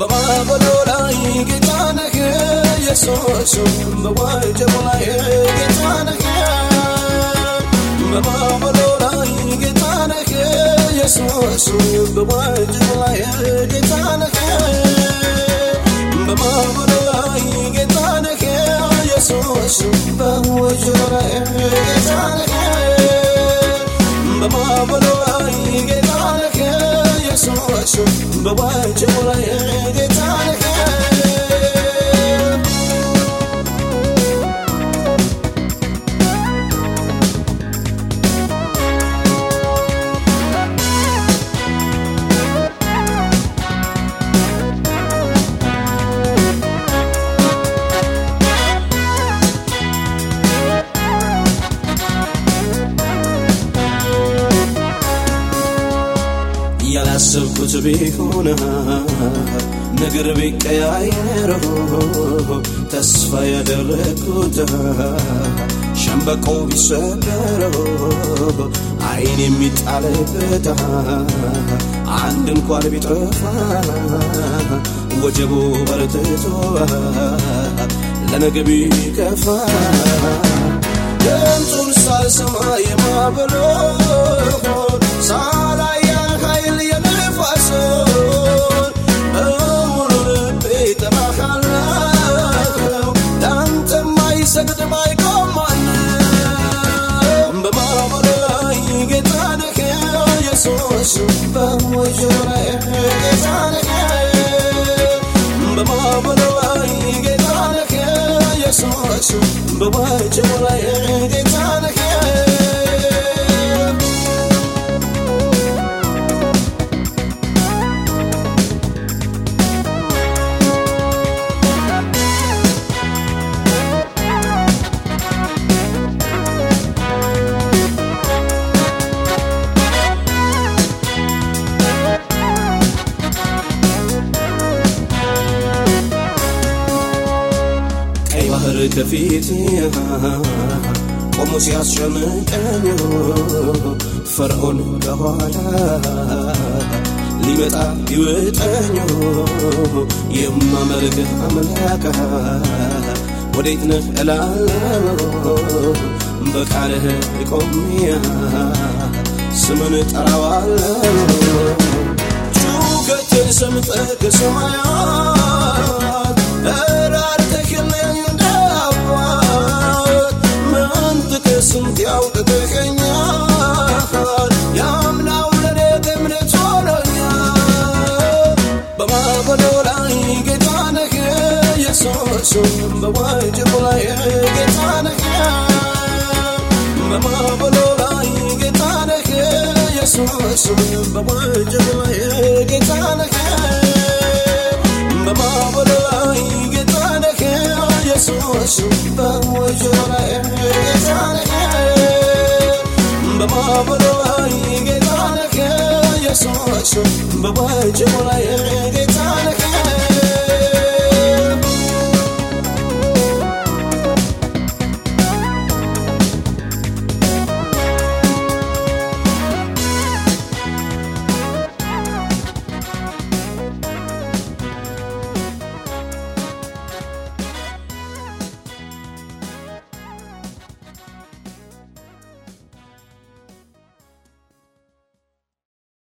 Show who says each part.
Speaker 1: Baba Lola, Gitana, yes, or soon. The white Jabola, Gitana, Baba Lola, Gitana, yes, or soon. The white Jabola, Gitana, Baba Lola, Gitana, yes, or soon. The white Jabola, Gitana, Baba Lola. Basu, Baba, Jola, Yanaga. ያላሰብኩት ቢሆን ነገር ቢቀያየር ተስፋ ያደረግኩት ሸምበቆ ቢሰበር አይን የሚጣልበት አንድ እንኳን ቢጠፋ ወጀቡ በርትቶ ለነገ ቢከፋ ድምፁን ሳልሰማ የማዕበሉ يشوفه وجوره يجعلك بما بلوى يجعلك يسوع شوف بواجه ባህር ከፊት ቆሞ ሲያስጨንቀኝ ፈርዖን ከኋላ ሊመጣ ይውጠኝ የማመልክህ አምላክ ወዴት ነህ እላለሁ? በቃልህ ቆሜ ስምን ጠራዋለሁ? ጩኸቴን ሰምተህ ከሰማያት መንጥቅ ስንት ያውቅትኸኛል ያምናው ለኔ እምነት ሆኖኛል በማዕበሉ ላይ ጌታ ነህ ኢየሱስ በወጀቡ ላይ ጌታ ነህ በማዕበሉ ላይ ጌታ ነህ ኢየሱስ በወጀቡ ላይ ጌታ ነህ በማዕበሉ ላይ ጌታ ነህ بابا جمرة يا غيتانك